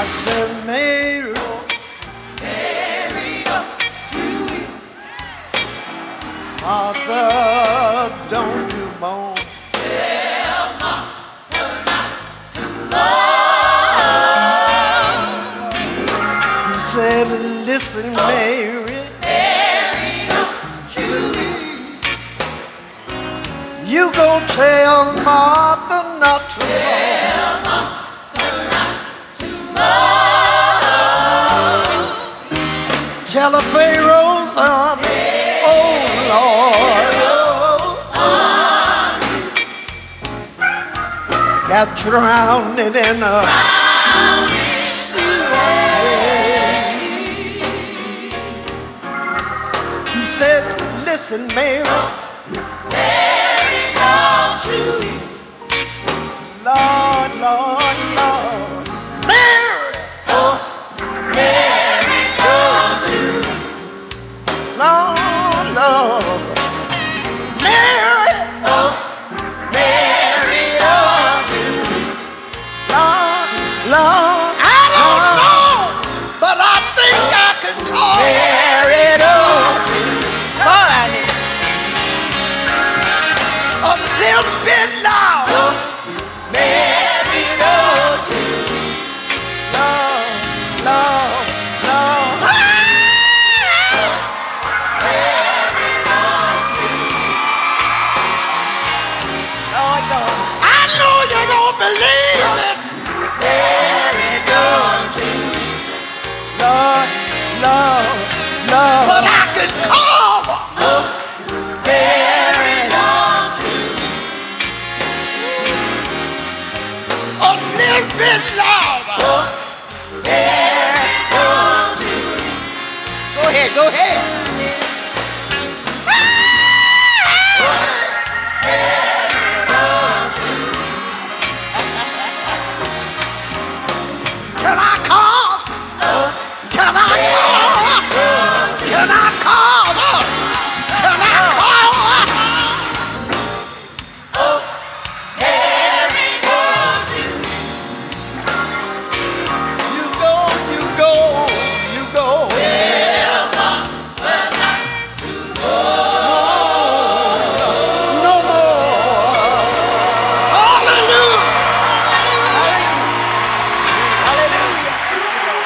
I said, Mary, Mother, don't you moan. He said, listen, Mary. You go tell Martha not to mourn. Tell Pharaoh's army, oh Lord, got drowned in a sea. He said, listen, Mary. Lord, Lord, Lord. But I can call. Mary, don't you? A little bit